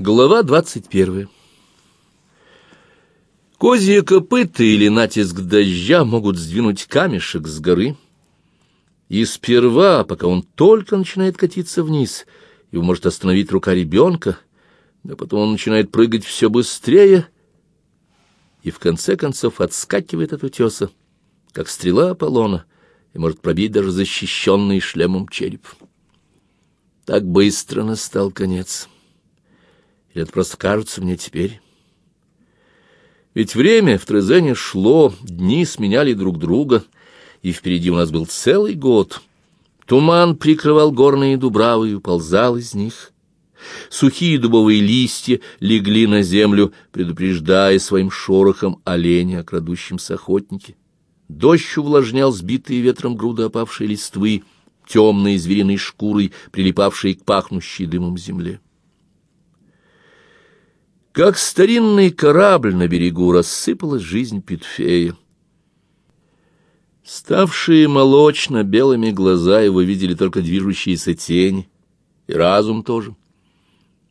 Глава двадцать первая Козье копыта или натиск дождя могут сдвинуть камешек с горы. И сперва, пока он только начинает катиться вниз, его может остановить рука ребенка, но потом он начинает прыгать все быстрее и в конце концов отскакивает от утеса, как стрела Аполлона, и может пробить даже защищенный шлемом череп. Так быстро настал конец. Или это просто кажется мне теперь? Ведь время в Трезене шло, дни сменяли друг друга, и впереди у нас был целый год. Туман прикрывал горные дубравы и уползал из них. Сухие дубовые листья легли на землю, предупреждая своим шорохом оленя о крадущемся охотнике. Дождь увлажнял сбитые ветром груды опавшей листвы, темной звериной шкурой, прилипавшей к пахнущей дымом земле. Как старинный корабль на берегу рассыпалась жизнь Петфея. Ставшие молочно-белыми глаза его видели только движущиеся тени, и разум тоже.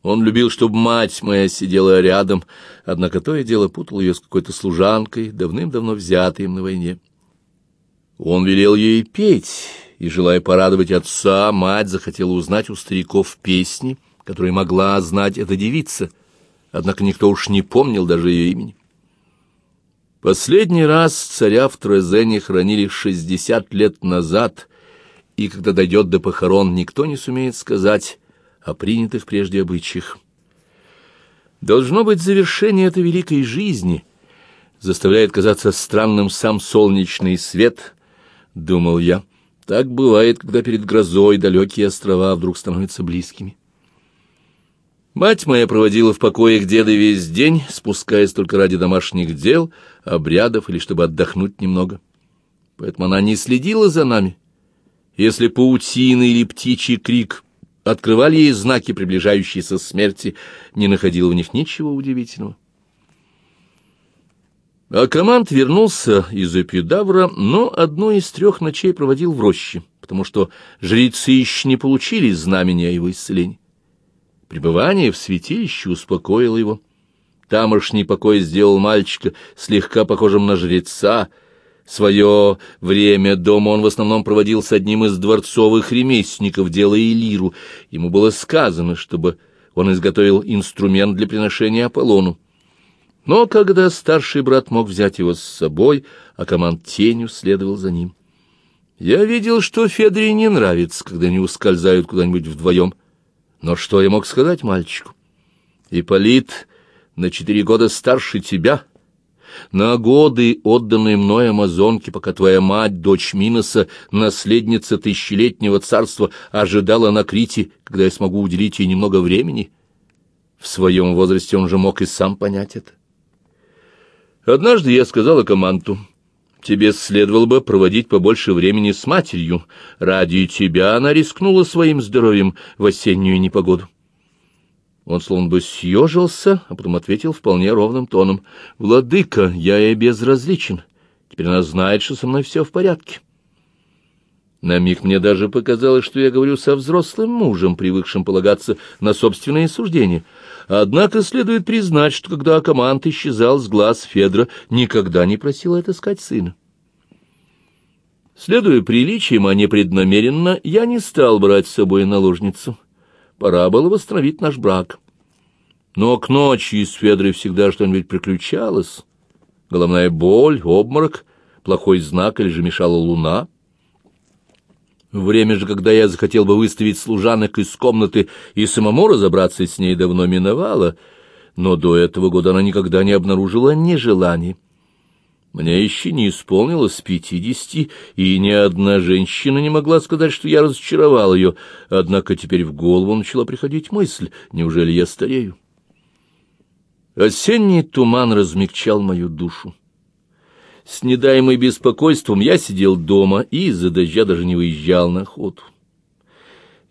Он любил, чтобы мать моя сидела рядом, однако то и дело путал ее с какой-то служанкой, давным-давно взятой им на войне. Он велел ей петь, и, желая порадовать отца, мать захотела узнать у стариков песни, которые могла знать эта девица — однако никто уж не помнил даже ее имени. Последний раз царя в Трезене хранили шестьдесят лет назад, и когда дойдет до похорон, никто не сумеет сказать о принятых прежде обычаях. Должно быть, завершение этой великой жизни заставляет казаться странным сам солнечный свет, — думал я. Так бывает, когда перед грозой далекие острова вдруг становятся близкими. Мать моя проводила в покоях деда весь день, спускаясь только ради домашних дел, обрядов или чтобы отдохнуть немного. Поэтому она не следила за нами. Если паутина или птичий крик открывали ей знаки приближающейся смерти, не находила в них ничего удивительного. А команд вернулся из Эпидавра, но одну из трех ночей проводил в роще, потому что жрецы еще не получили знамения его исцеления. Пребывание в святилище успокоило его. Тамошний покой сделал мальчика слегка похожим на жреца. Свое время дома он в основном проводил с одним из дворцовых ремесленников, делая лиру. Ему было сказано, чтобы он изготовил инструмент для приношения Аполлону. Но когда старший брат мог взять его с собой, а команд тенью следовал за ним. Я видел, что Федоре не нравится, когда они ускользают куда-нибудь вдвоем. Но что я мог сказать мальчику? Ипполит на четыре года старше тебя, на годы, отданные мной амазонке, пока твоя мать, дочь Миноса, наследница тысячелетнего царства, ожидала на Крите, когда я смогу уделить ей немного времени. В своем возрасте он же мог и сам понять это. Однажды я сказала команду, тебе следовало бы проводить побольше времени с матерью. Ради тебя она рискнула своим здоровьем в осеннюю непогоду. Он словно бы съежился, а потом ответил вполне ровным тоном. «Владыка, я ей безразличен. Теперь она знает, что со мной все в порядке». На миг мне даже показалось, что я говорю со взрослым мужем, привыкшим полагаться на собственные суждения. Однако следует признать, что когда Акамант исчезал с глаз Федра, никогда не просил отыскать сына. Следуя приличиям, а не преднамеренно, я не стал брать с собой наложницу. Пора было восстановить наш брак. Но к ночи с Федрой всегда что-нибудь приключалось. Головная боль, обморок, плохой знак или же мешала луна — Время же, когда я захотел бы выставить служанок из комнаты и самому разобраться с ней, давно миновало, но до этого года она никогда не обнаружила нежелания. Мне еще не исполнилось пятидесяти, и ни одна женщина не могла сказать, что я разочаровал ее, однако теперь в голову начала приходить мысль, неужели я старею? Осенний туман размягчал мою душу. С недаемой беспокойством я сидел дома и из-за дождя даже не выезжал на охоту.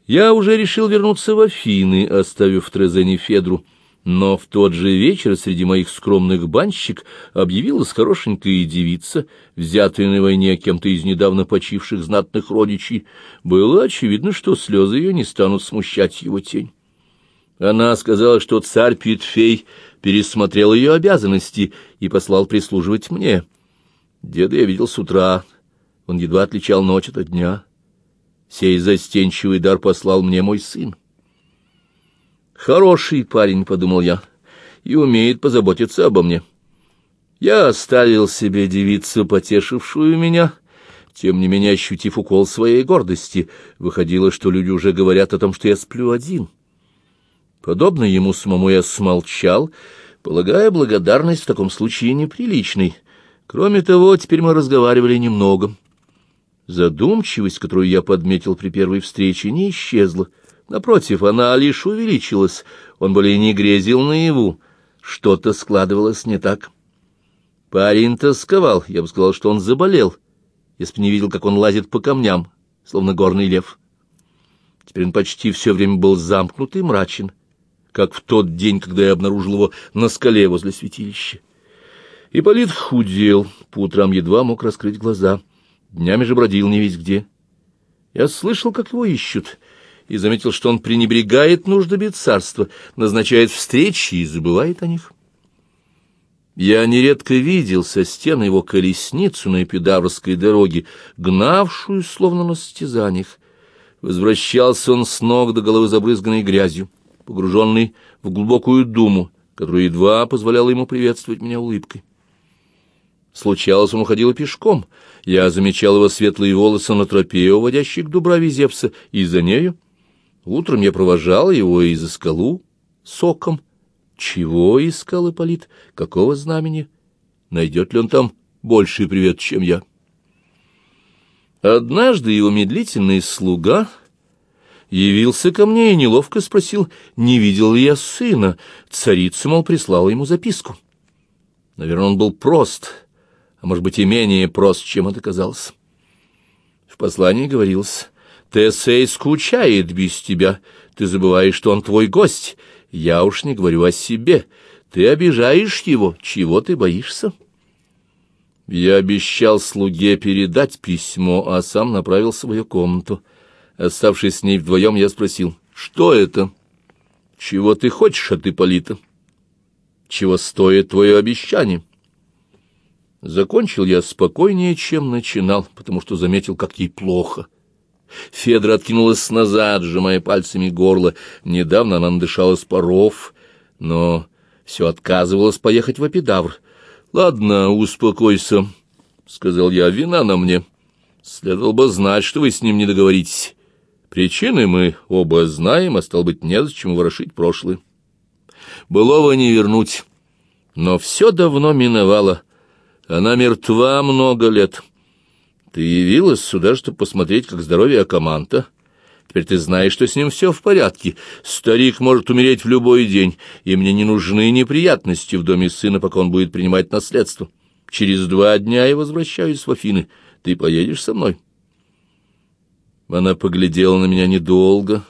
Я уже решил вернуться в Афины, оставив в Трезене Федру, но в тот же вечер среди моих скромных банщик объявилась хорошенькая девица, взятая на войне кем-то из недавно почивших знатных родичей. Было очевидно, что слезы ее не станут смущать его тень. Она сказала, что царь Питфей пересмотрел ее обязанности и послал прислуживать мне. Деда я видел с утра, он едва отличал ночь от дня. Сей застенчивый дар послал мне мой сын. Хороший парень, — подумал я, — и умеет позаботиться обо мне. Я оставил себе девицу, потешившую меня, тем не менее ощутив укол своей гордости. Выходило, что люди уже говорят о том, что я сплю один. Подобно ему самому я смолчал, полагая благодарность в таком случае неприличной. Кроме того, теперь мы разговаривали немного. Задумчивость, которую я подметил при первой встрече, не исчезла. Напротив, она лишь увеличилась. Он более не грезил наяву. Что-то складывалось не так. Парень тосковал. Я бы сказал, что он заболел, если бы не видел, как он лазит по камням, словно горный лев. Теперь он почти все время был замкнут и мрачен, как в тот день, когда я обнаружил его на скале возле святилища. Ипполит худел, по утрам едва мог раскрыть глаза, днями же бродил не весь где. Я слышал, как его ищут, и заметил, что он пренебрегает нуждами царства, назначает встречи и забывает о них. Я нередко видел со стены его колесницу на эпидаврской дороге, гнавшую, словно на состязаниях. Возвращался он с ног до головы забрызганной грязью, погруженный в глубокую думу, которая едва позволяла ему приветствовать меня улыбкой. Случалось, он уходил пешком. Я замечал его светлые волосы на тропе, уводящей к Дубраве Зевса, и за нею. Утром я провожал его и за скалу соком. Чего искал Ипполит? Какого знамени? Найдет ли он там больший привет, чем я? Однажды его медлительный слуга явился ко мне и неловко спросил, не видел ли я сына. Царица, мол, прислала ему записку. Наверное, он был прост, а может быть и менее прост, чем это казалось. В послании говорилось, «Тесей скучает без тебя, ты забываешь, что он твой гость. Я уж не говорю о себе. Ты обижаешь его, чего ты боишься?» Я обещал слуге передать письмо, а сам направился в ее комнату. Оставшись с ней вдвоем, я спросил, «Что это? Чего ты хочешь от Ипполита? Чего стоит твое обещание?» Закончил я спокойнее, чем начинал, потому что заметил, как ей плохо. Федра откинулась назад, сжимая пальцами горло. Недавно она надышалась паров, но все отказывалась поехать в Апидавр. «Ладно, успокойся», — сказал я, — «вина на мне. Следовало бы знать, что вы с ним не договоритесь. Причины мы оба знаем, а стал быть, незачем ворошить прошлое. Былого не вернуть, но все давно миновало». Она мертва много лет. Ты явилась сюда, чтобы посмотреть, как здоровье Акаманта. Теперь ты знаешь, что с ним все в порядке. Старик может умереть в любой день, и мне не нужны неприятности в доме сына, пока он будет принимать наследство. Через два дня я возвращаюсь в Афины. Ты поедешь со мной?» Она поглядела на меня недолго,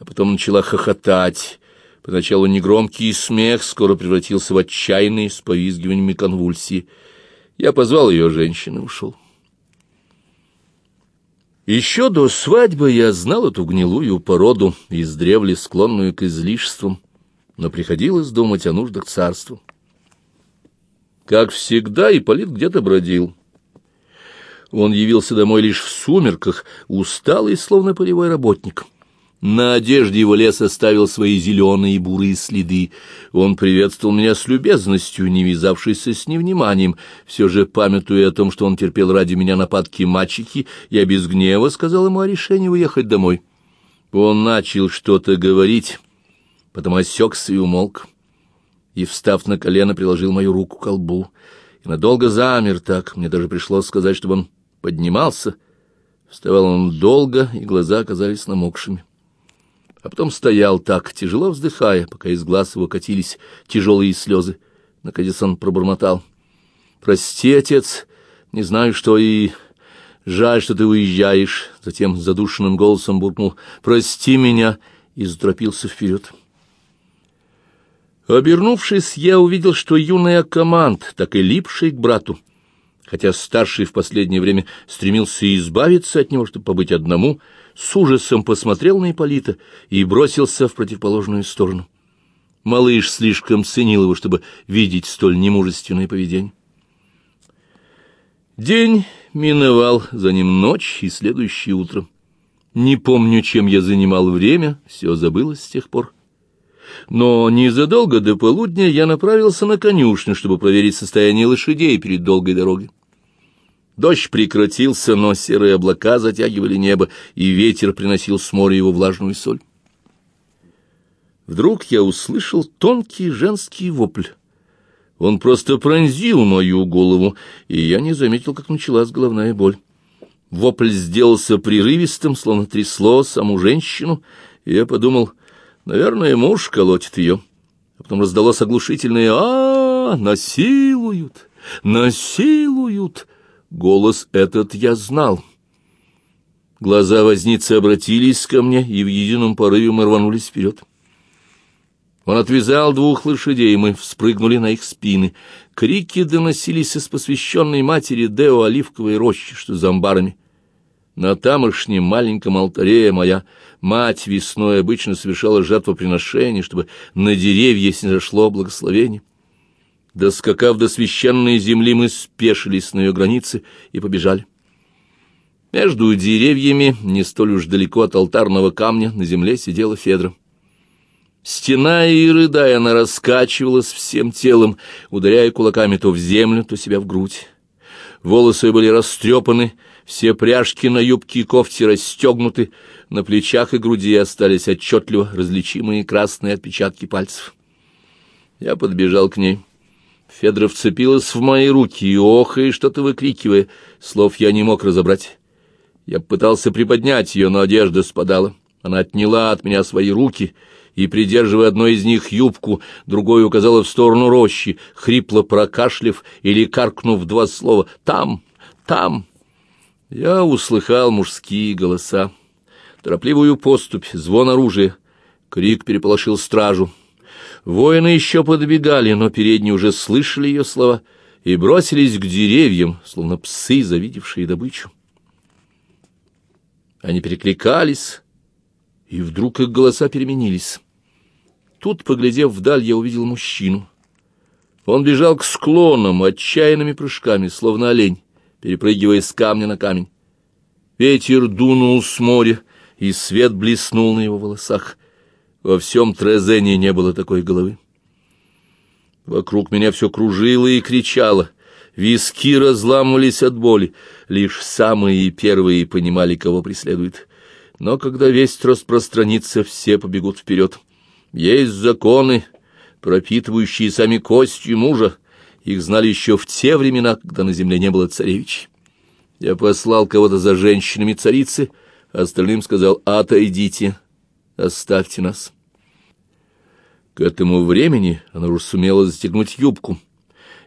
а потом начала хохотать. Поначалу негромкий смех скоро превратился в отчаянный с повизгиваниями конвульсии — я позвал ее женщин и ушел. Еще до свадьбы я знал эту гнилую породу, издревле склонную к излишествам, но приходилось думать о нуждах царства. Как всегда, Ипполит где-то бродил. Он явился домой лишь в сумерках, усталый, словно полевой работник. На одежде его лес оставил свои зеленые и бурые следы. Он приветствовал меня с любезностью, не вязавшейся с невниманием. Все же, памятуя о том, что он терпел ради меня нападки мальчики, я без гнева сказал ему о решении уехать домой. Он начал что-то говорить, потом осекся и умолк. И, встав на колено, приложил мою руку к колбу. И надолго замер так, мне даже пришлось сказать, чтобы он поднимался. Вставал он долго, и глаза оказались намокшими а потом стоял так, тяжело вздыхая, пока из глаз его катились тяжелые слезы. Наконец он пробормотал. «Прости, отец, не знаю, что и... Жаль, что ты уезжаешь». Затем задушенным голосом буркнул «Прости меня» и заторопился вперед. Обернувшись, я увидел, что юный команд, так и липший к брату, хотя старший в последнее время стремился избавиться от него, чтобы побыть одному, с ужасом посмотрел на Ипполита и бросился в противоположную сторону. Малыш слишком ценил его, чтобы видеть столь немужественное поведение. День миновал, за ним ночь и следующее утро. Не помню, чем я занимал время, все забылось с тех пор. Но незадолго до полудня я направился на конюшню, чтобы проверить состояние лошадей перед долгой дорогой. Дождь прекратился, но серые облака затягивали небо, и ветер приносил с моря его влажную соль. Вдруг я услышал тонкий женский вопль. Он просто пронзил мою голову, и я не заметил, как началась головная боль. Вопль сделался прерывистым, словно трясло саму женщину, и я подумал, наверное, муж колотит ее. А потом раздалось оглушительное а, -а, -а насилуют, насилуют!» Голос этот я знал. Глаза возницы обратились ко мне, и в едином порыве мы рванулись вперед. Он отвязал двух лошадей, и мы вспрыгнули на их спины. Крики доносились из посвященной матери Део оливковой рощи, что за амбарами. На тамошнем маленьком алтаре моя мать весной обычно совершала жертвоприношение, чтобы на деревья снизошло благословение. Доскакав до священной земли, мы спешились на ее границе и побежали. Между деревьями, не столь уж далеко от алтарного камня, на земле сидела Федра. Стена и рыдая, она раскачивалась всем телом, ударяя кулаками то в землю, то себя в грудь. Волосы были растрепаны, все пряжки на юбке и кофте расстегнуты, на плечах и груди остались отчетливо различимые красные отпечатки пальцев. Я подбежал к ней. Федора вцепилась в мои руки и, охая, что-то выкрикивая, слов я не мог разобрать. Я пытался приподнять ее, но одежда спадала. Она отняла от меня свои руки и, придерживая одной из них юбку, другой указала в сторону рощи, хрипло прокашлив или каркнув два слова «Там! Там!» Я услыхал мужские голоса, торопливую поступь, звон оружия. Крик переполошил стражу. Воины еще подбегали, но передние уже слышали ее слова и бросились к деревьям, словно псы, завидевшие добычу. Они перекликались, и вдруг их голоса переменились. Тут, поглядев вдаль, я увидел мужчину. Он бежал к склонам отчаянными прыжками, словно олень перепрыгивая с камня на камень. Ветер дунул с моря, и свет блеснул на его волосах. Во всем Трезене не было такой головы. Вокруг меня все кружило и кричало. Виски разламывались от боли. Лишь самые первые понимали, кого преследует. Но когда весть распространится, все побегут вперед. Есть законы, пропитывающие сами костью мужа, их знали еще в те времена, когда на земле не было царевичей. Я послал кого-то за женщинами царицы, а остальным сказал «Отойдите, оставьте нас». К этому времени она уже сумела застегнуть юбку,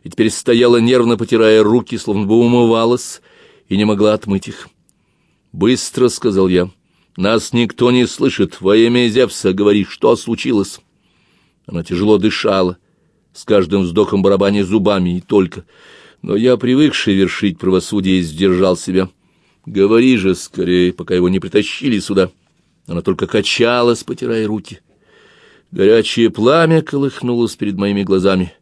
и теперь стояла нервно потирая руки, словно бы умывалась, и не могла отмыть их. «Быстро», — сказал я, — «нас никто не слышит. Во имя Зевса говори, что случилось». Она тяжело дышала, с каждым вздохом барабаня зубами и только. Но я, привыкший вершить правосудие, сдержал себя. Говори же скорее, пока его не притащили сюда. Она только качалась, потирая руки. Горячее пламя колыхнулось перед моими глазами.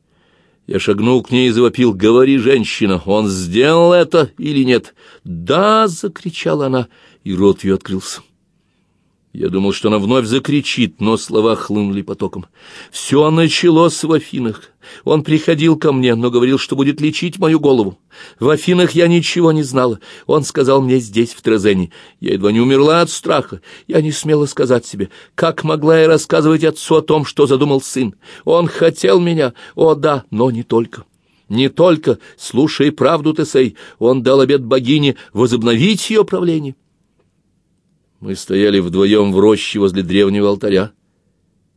Я шагнул к ней и завопил. «Говори, женщина, он сделал это или нет?» «Да!» — закричала она, и рот ее открылся. Я думал, что она вновь закричит, но слова хлынули потоком. Все началось в Афинах. Он приходил ко мне, но говорил, что будет лечить мою голову. В Афинах я ничего не знала. Он сказал мне здесь, в Трезене. Я едва не умерла от страха. Я не смела сказать себе, как могла я рассказывать отцу о том, что задумал сын. Он хотел меня, о да, но не только. Не только, слушай правду, Тесей, он дал обет богине возобновить ее правление. Мы стояли вдвоем в роще возле древнего алтаря.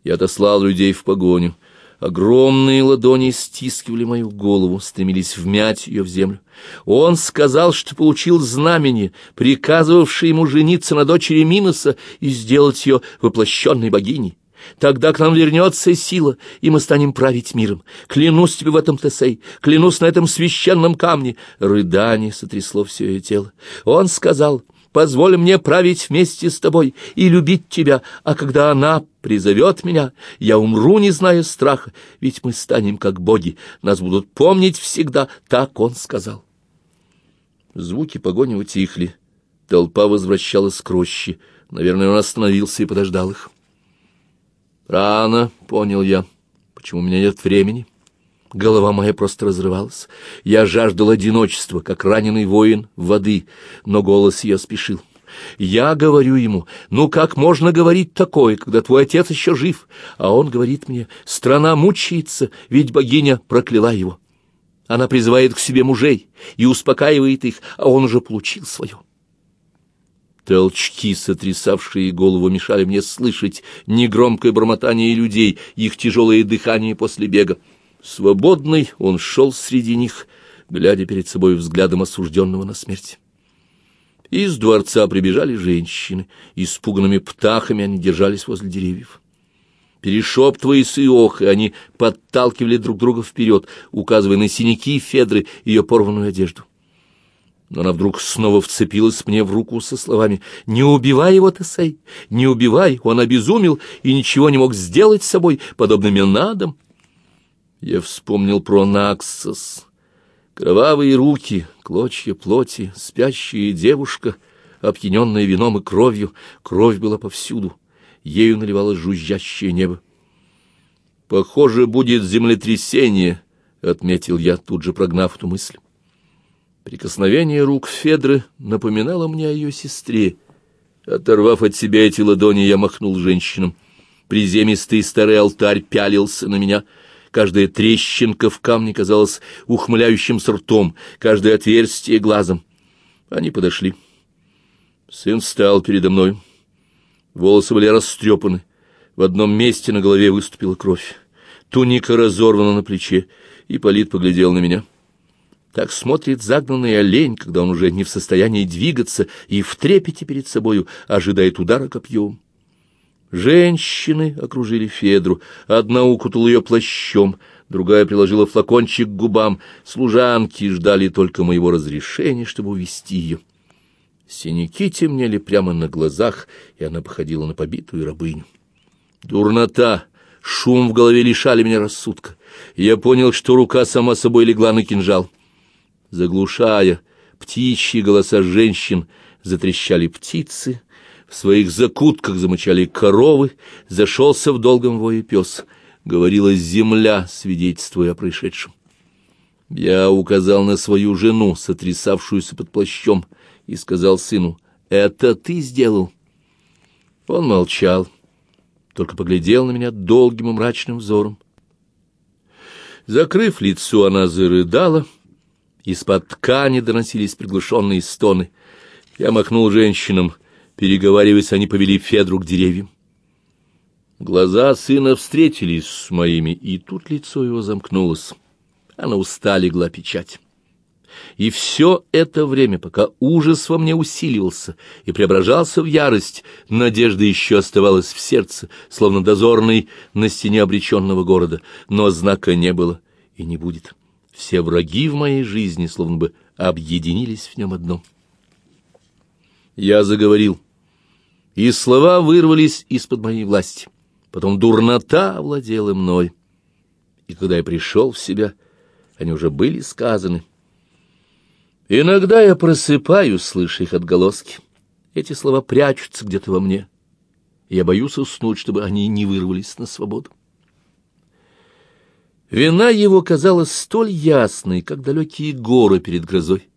Я отослал людей в погоню. Огромные ладони стискивали мою голову, стремились вмять ее в землю. Он сказал, что получил знамение, приказывавшее ему жениться на дочери Миноса и сделать ее воплощенной богиней. Тогда к нам вернется сила, и мы станем править миром. Клянусь тебе в этом, Тесей, клянусь на этом священном камне. Рыдание сотрясло все ее тело. Он сказал, позволь мне править вместе с тобой и любить тебя, а когда она призовет меня, я умру, не зная страха, ведь мы станем как боги, нас будут помнить всегда, так он сказал. Звуки погони утихли. Толпа возвращалась к роще. Наверное, он остановился и подождал их. Рано, понял я. Почему у меня нет времени? Голова моя просто разрывалась. Я жаждал одиночества, как раненый воин воды, но голос ее спешил. Я говорю ему, ну как можно говорить такое, когда твой отец еще жив? А он говорит мне, страна мучается, ведь богиня прокляла его. Она призывает к себе мужей и успокаивает их, а он уже получил свое. Толчки, сотрясавшие голову, мешали мне слышать негромкое бормотание людей, их тяжелое дыхание после бега. Свободный он шел среди них, глядя перед собой взглядом осужденного на смерть. Из дворца прибежали женщины, испуганными птахами они держались возле деревьев. Перешептываясь и охая, они подталкивали друг друга вперед, указывая на синяки Федры и ее порванную одежду. Но она вдруг снова вцепилась мне в руку со словами «Не убивай его, Тесей, не убивай, он обезумел и ничего не мог сделать с собой, подобно Менадам». Я вспомнил про Наксос. Кровавые руки, клочья плоти, спящая девушка, опьяненная вином и кровью, кровь была повсюду, ею наливалось жужжащее небо. «Похоже, будет землетрясение», — отметил я, тут же прогнав эту мысль. Прикосновение рук Федры напоминало мне о ее сестре. Оторвав от себя эти ладони, я махнул женщинам. Приземистый старый алтарь пялился на меня. Каждая трещинка в камне казалась ухмыляющимся ртом, каждое отверстие — глазом. Они подошли. Сын встал передо мной. Волосы были растрепаны. В одном месте на голове выступила кровь. Туника разорвана на плече, и Полит поглядел на меня. — так смотрит загнанный олень, когда он уже не в состоянии двигаться и в трепете перед собою ожидает удара копьем. Женщины окружили Федру, одна укутала ее плащом, другая приложила флакончик к губам, служанки ждали только моего разрешения, чтобы увести ее. Синяки темнели прямо на глазах, и она походила на побитую рабыню. Дурнота, шум в голове лишали меня рассудка. Я понял, что рука сама собой легла на кинжал. Заглушая птичьи голоса женщин, затрещали птицы, в своих закутках замычали коровы, зашелся в долгом вое пес. Говорила земля, свидетельствуя о происшедшем. Я указал на свою жену, сотрясавшуюся под плащом, и сказал сыну, «Это ты сделал?» Он молчал, только поглядел на меня долгим и мрачным взором. Закрыв лицо, она зарыдала, — из-под ткани доносились приглушенные стоны. Я махнул женщинам. Переговариваясь, они повели Федру к деревьям. Глаза сына встретились с моими, и тут лицо его замкнулось. Она уста легла печать. И все это время, пока ужас во мне усиливался и преображался в ярость, надежда еще оставалась в сердце, словно дозорный на стене обреченного города, но знака не было и не будет. Все враги в моей жизни словно бы объединились в нем одном. Я заговорил, и слова вырвались из-под моей власти. Потом дурнота овладела мной. И когда я пришел в себя, они уже были сказаны. Иногда я просыпаюсь, слыша их отголоски. Эти слова прячутся где-то во мне. Я боюсь уснуть, чтобы они не вырвались на свободу. Вина его казалась столь ясной, как далекие горы перед грозой.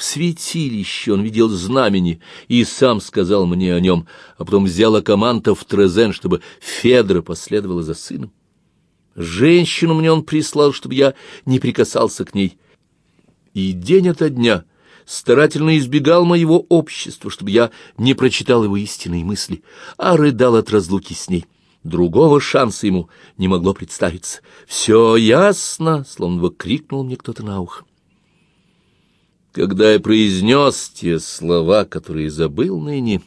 В святилище он видел знамени и сам сказал мне о нем, а потом взял Акаманта в Трезен, чтобы Федра последовала за сыном. Женщину мне он прислал, чтобы я не прикасался к ней. И день ото дня старательно избегал моего общества, чтобы я не прочитал его истинные мысли, а рыдал от разлуки с ней. Другого шанса ему не могло представиться. «Все ясно!» — словно бы крикнул мне кто-то на ухо. Когда я произнес те слова, которые забыл ныне,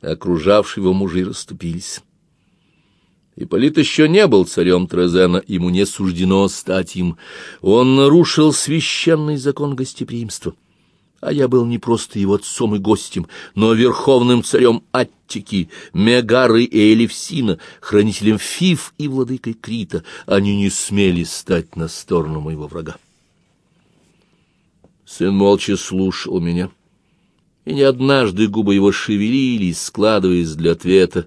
окружавшие его мужи расступились. Ипполит еще не был царем Трезена, ему не суждено стать им. Он нарушил священный закон гостеприимства. А я был не просто его отцом и гостем, но верховным царем Аттики, Мегары и Элевсина, хранителем Фиф и владыкой Крита. Они не смели стать на сторону моего врага. Сын молча слушал меня, и не однажды губы его шевелились, складываясь для ответа,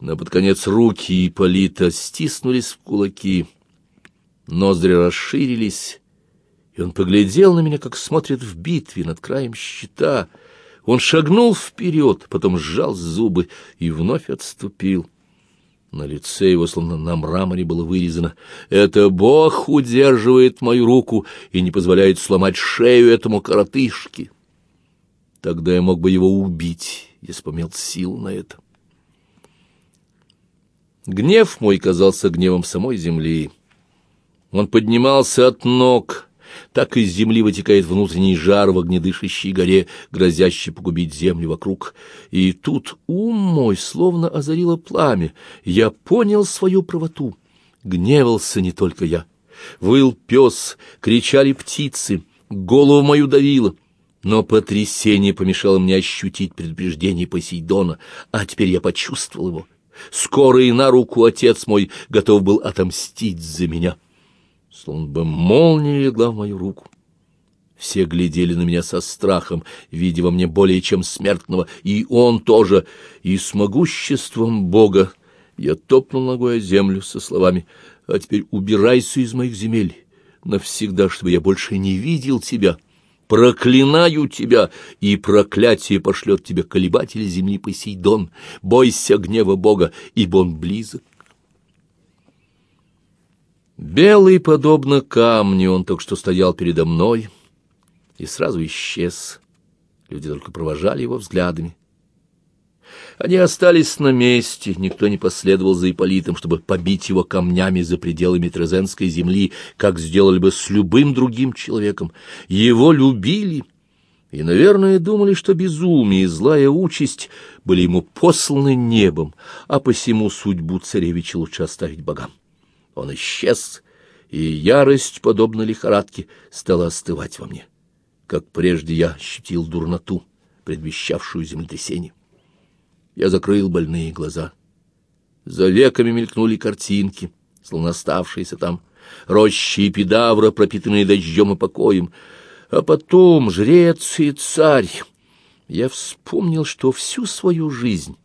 но под конец руки Ипполита стиснулись в кулаки, ноздри расширились, и он поглядел на меня, как смотрит в битве над краем щита. Он шагнул вперед, потом сжал зубы и вновь отступил. На лице его, словно на мраморе, было вырезано «Это Бог удерживает мою руку и не позволяет сломать шею этому коротышке». Тогда я мог бы его убить, если бы имел силу на это. Гнев мой казался гневом самой земли. Он поднимался от ног, так из земли вытекает внутренний жар в огнедышащей горе, грозящий погубить землю вокруг. И тут ум мой словно озарило пламя. Я понял свою правоту. Гневался не только я. Выл пес, кричали птицы, голову мою давило. Но потрясение помешало мне ощутить предупреждение Посейдона, а теперь я почувствовал его. Скоро и на руку отец мой готов был отомстить за меня словно бы молния легла в мою руку. Все глядели на меня со страхом, видя во мне более чем смертного, и он тоже, и с могуществом Бога. Я топнул ногой о землю со словами «А теперь убирайся из моих земель навсегда, чтобы я больше не видел тебя». Проклинаю тебя, и проклятие пошлет тебе колебатель земли Посейдон. Бойся гнева Бога, ибо он близок. Белый, подобно камню, он только что стоял передо мной и сразу исчез. Люди только провожали его взглядами. Они остались на месте, никто не последовал за Ипполитом, чтобы побить его камнями за пределами Трезенской земли, как сделали бы с любым другим человеком. Его любили и, наверное, думали, что безумие и злая участь были ему посланы небом, а посему судьбу царевича лучше оставить богам. Он исчез, и ярость, подобно лихорадке, стала остывать во мне. Как прежде я ощутил дурноту, предвещавшую землетрясение. Я закрыл больные глаза. За веками мелькнули картинки, словно оставшиеся там, рощи и педавра, пропитанные дождем и покоем. А потом жрец и царь. Я вспомнил, что всю свою жизнь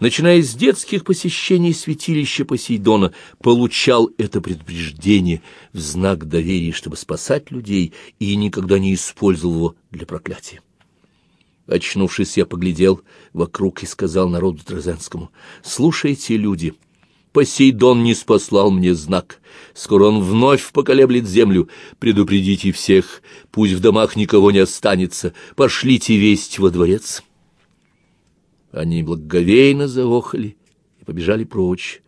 начиная с детских посещений святилища Посейдона, получал это предупреждение в знак доверия, чтобы спасать людей, и никогда не использовал его для проклятия. Очнувшись, я поглядел вокруг и сказал народу Трезенскому, «Слушайте, люди, Посейдон не спаслал мне знак. Скоро он вновь поколеблет землю. Предупредите всех, пусть в домах никого не останется. Пошлите весть во дворец». Они благоговейно заохали и побежали прочь.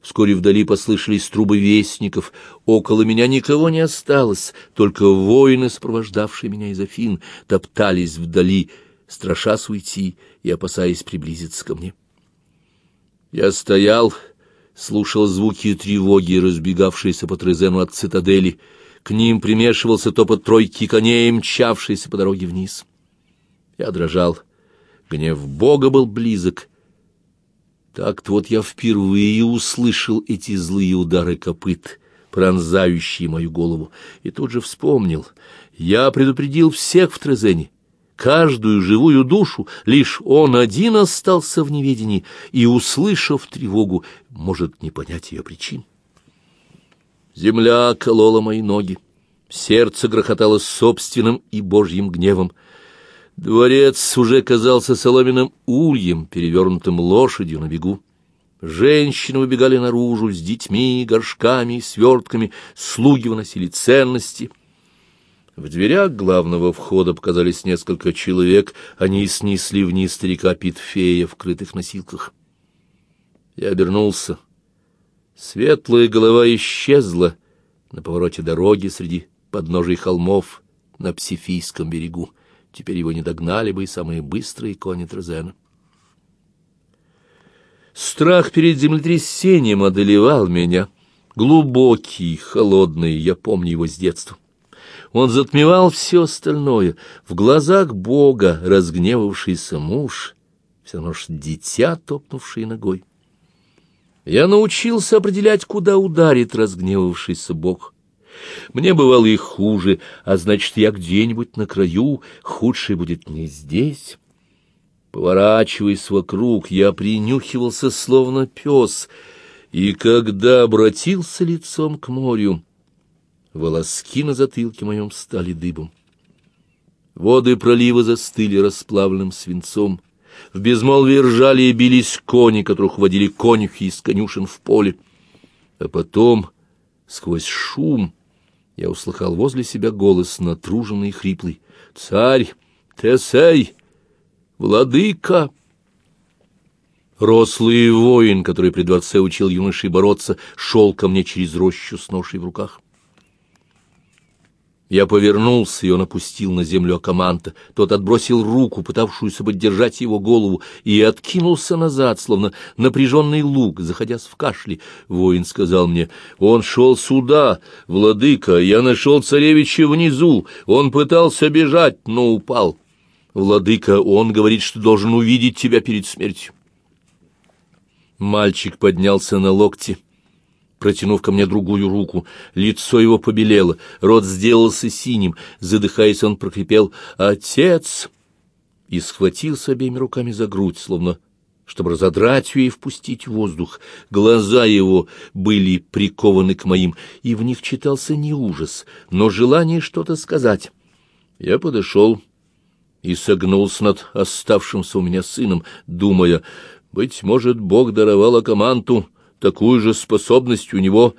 Вскоре вдали послышались трубы вестников. Около меня никого не осталось, только воины, сопровождавшие меня из Афин, топтались вдали, страшась уйти и опасаясь приблизиться ко мне. Я стоял, слушал звуки тревоги, разбегавшиеся по Трезену от цитадели. К ним примешивался топот тройки коней, мчавшиеся по дороге вниз. Я дрожал. Гнев Бога был близок. Так-то вот я впервые услышал эти злые удары копыт, пронзающие мою голову, и тут же вспомнил. Я предупредил всех в Трезене, каждую живую душу, лишь он один остался в неведении и, услышав тревогу, может не понять ее причин. Земля колола мои ноги, сердце грохотало собственным и божьим гневом — Дворец уже казался соломенным ульем, перевернутым лошадью на бегу. Женщины выбегали наружу с детьми, горшками, свертками, слуги выносили ценности. В дверях главного входа показались несколько человек, они снесли вниз старика Питфея в крытых носилках. Я обернулся. Светлая голова исчезла на повороте дороги среди подножий холмов на Псифийском берегу. Теперь его не догнали бы и самые быстрые кони Трезена. Страх перед землетрясением одолевал меня. Глубокий, холодный, я помню его с детства. Он затмевал все остальное. В глазах Бога разгневавшийся муж, все равно ж дитя, топнувшее ногой. Я научился определять, куда ударит разгневавшийся Бог. Мне бывало и хуже, а значит, я где-нибудь на краю, худший будет не здесь. Поворачиваясь вокруг, я принюхивался, словно пес, и когда обратился лицом к морю, волоски на затылке моем стали дыбом. Воды пролива застыли расплавленным свинцом, в безмолвии ржали и бились кони, которых водили конюхи из конюшен в поле. А потом, сквозь шум, я услыхал возле себя голос натруженный и хриплый. «Царь! Тесей! Владыка!» Рослый воин, который при дворце учил юношей бороться, шел ко мне через рощу с ношей в руках. Я повернулся, и он опустил на землю Акаманта. Тот отбросил руку, пытавшуюся поддержать его голову, и откинулся назад, словно напряженный лук, заходясь в кашле. Воин сказал мне, «Он шел сюда, владыка, я нашел царевича внизу, он пытался бежать, но упал. Владыка, он говорит, что должен увидеть тебя перед смертью». Мальчик поднялся на локти протянув ко мне другую руку. Лицо его побелело, рот сделался синим. Задыхаясь, он прокрепел «Отец!» и схватился обеими руками за грудь, словно чтобы разодрать ее и впустить воздух. Глаза его были прикованы к моим, и в них читался не ужас, но желание что-то сказать. Я подошел и согнулся над оставшимся у меня сыном, думая, быть может, Бог даровал Акаманту такую же способность у него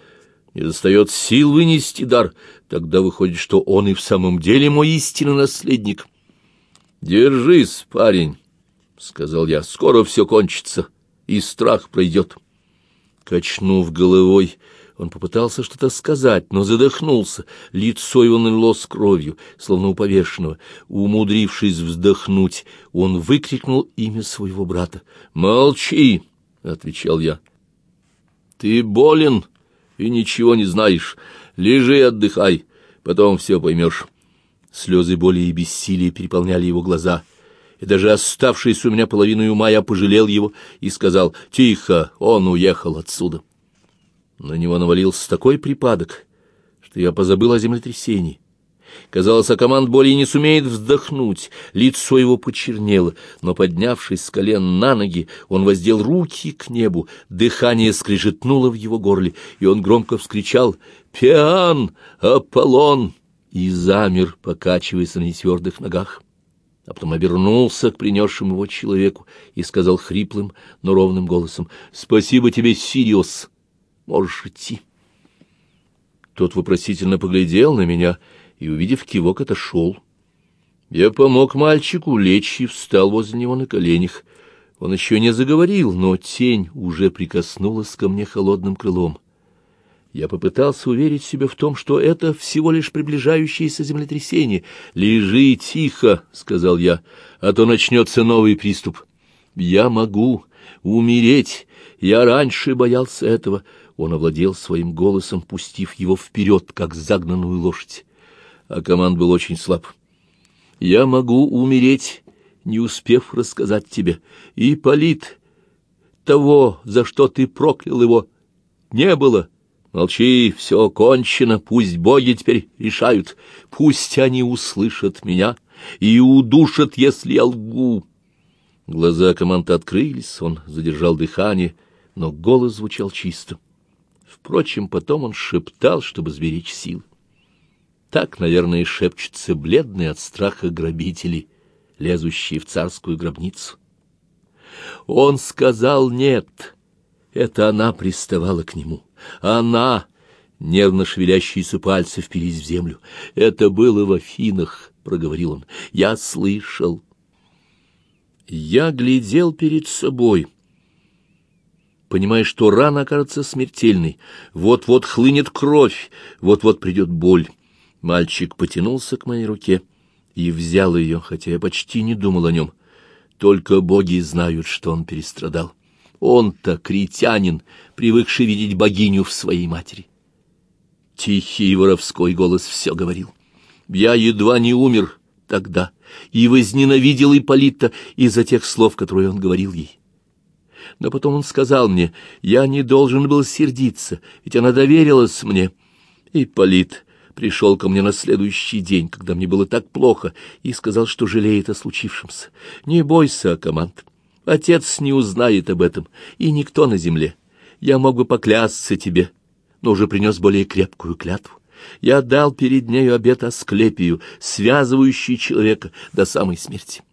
не достает сил вынести дар, тогда выходит, что он и в самом деле мой истинный наследник. «Держись, парень», — сказал я, — «скоро все кончится, и страх пройдет». Качнув головой, он попытался что-то сказать, но задохнулся. Лицо его налилось кровью, словно у повешенного. Умудрившись вздохнуть, он выкрикнул имя своего брата. «Молчи!» — отвечал я. Ты болен и ничего не знаешь. Лежи и отдыхай, потом все поймешь. Слезы боли и бессилия переполняли его глаза, и даже оставшийся у меня половину ума я пожалел его и сказал «Тихо, он уехал отсюда». На него навалился такой припадок, что я позабыл о землетрясении. Казалось, Акамант более не сумеет вздохнуть, лицо его почернело, но, поднявшись с колен на ноги, он воздел руки к небу, дыхание скрежетнуло в его горле, и он громко вскричал «Пиан! Аполлон!» и замер, покачиваясь на нетвердых ногах. А потом обернулся к принесшему его человеку и сказал хриплым, но ровным голосом «Спасибо тебе, Сириус! Можешь идти». Тот вопросительно поглядел на меня — и, увидев кивок, отошел. Я помог мальчику лечь и встал возле него на коленях. Он еще не заговорил, но тень уже прикоснулась ко мне холодным крылом. Я попытался уверить себя в том, что это всего лишь приближающееся землетрясение. «Лежи тихо», — сказал я, — «а то начнется новый приступ». «Я могу умереть. Я раньше боялся этого». Он овладел своим голосом, пустив его вперед, как загнанную лошадь а команд был очень слаб. «Я могу умереть, не успев рассказать тебе. И, Полит, того, за что ты проклял его, не было. Молчи, все кончено, пусть боги теперь решают, пусть они услышат меня и удушат, если я лгу». Глаза команды открылись, он задержал дыхание, но голос звучал чисто. Впрочем, потом он шептал, чтобы сберечь силы. Так, наверное, шепчутся бледные от страха грабители, лезущие в царскую гробницу. Он сказал «нет». Это она приставала к нему. Она, нервно шевелящиеся пальцы, впились в землю. «Это было в Афинах», — проговорил он. «Я слышал». Я глядел перед собой, понимая, что рана окажется смертельной. Вот-вот хлынет кровь, вот-вот придет боль. Мальчик потянулся к моей руке и взял ее, хотя я почти не думал о нем. Только боги знают, что он перестрадал. Он-то критянин, привыкший видеть богиню в своей матери. Тихий воровской голос все говорил. Я едва не умер тогда и возненавидел Ипполита из-за тех слов, которые он говорил ей. Но потом он сказал мне, я не должен был сердиться, ведь она доверилась мне. Ипполит пришел ко мне на следующий день, когда мне было так плохо, и сказал, что жалеет о случившемся. Не бойся, команд. Отец не узнает об этом, и никто на земле. Я мог бы поклясться тебе, но уже принес более крепкую клятву. Я дал перед нею обет Асклепию, связывающий человека до самой смерти.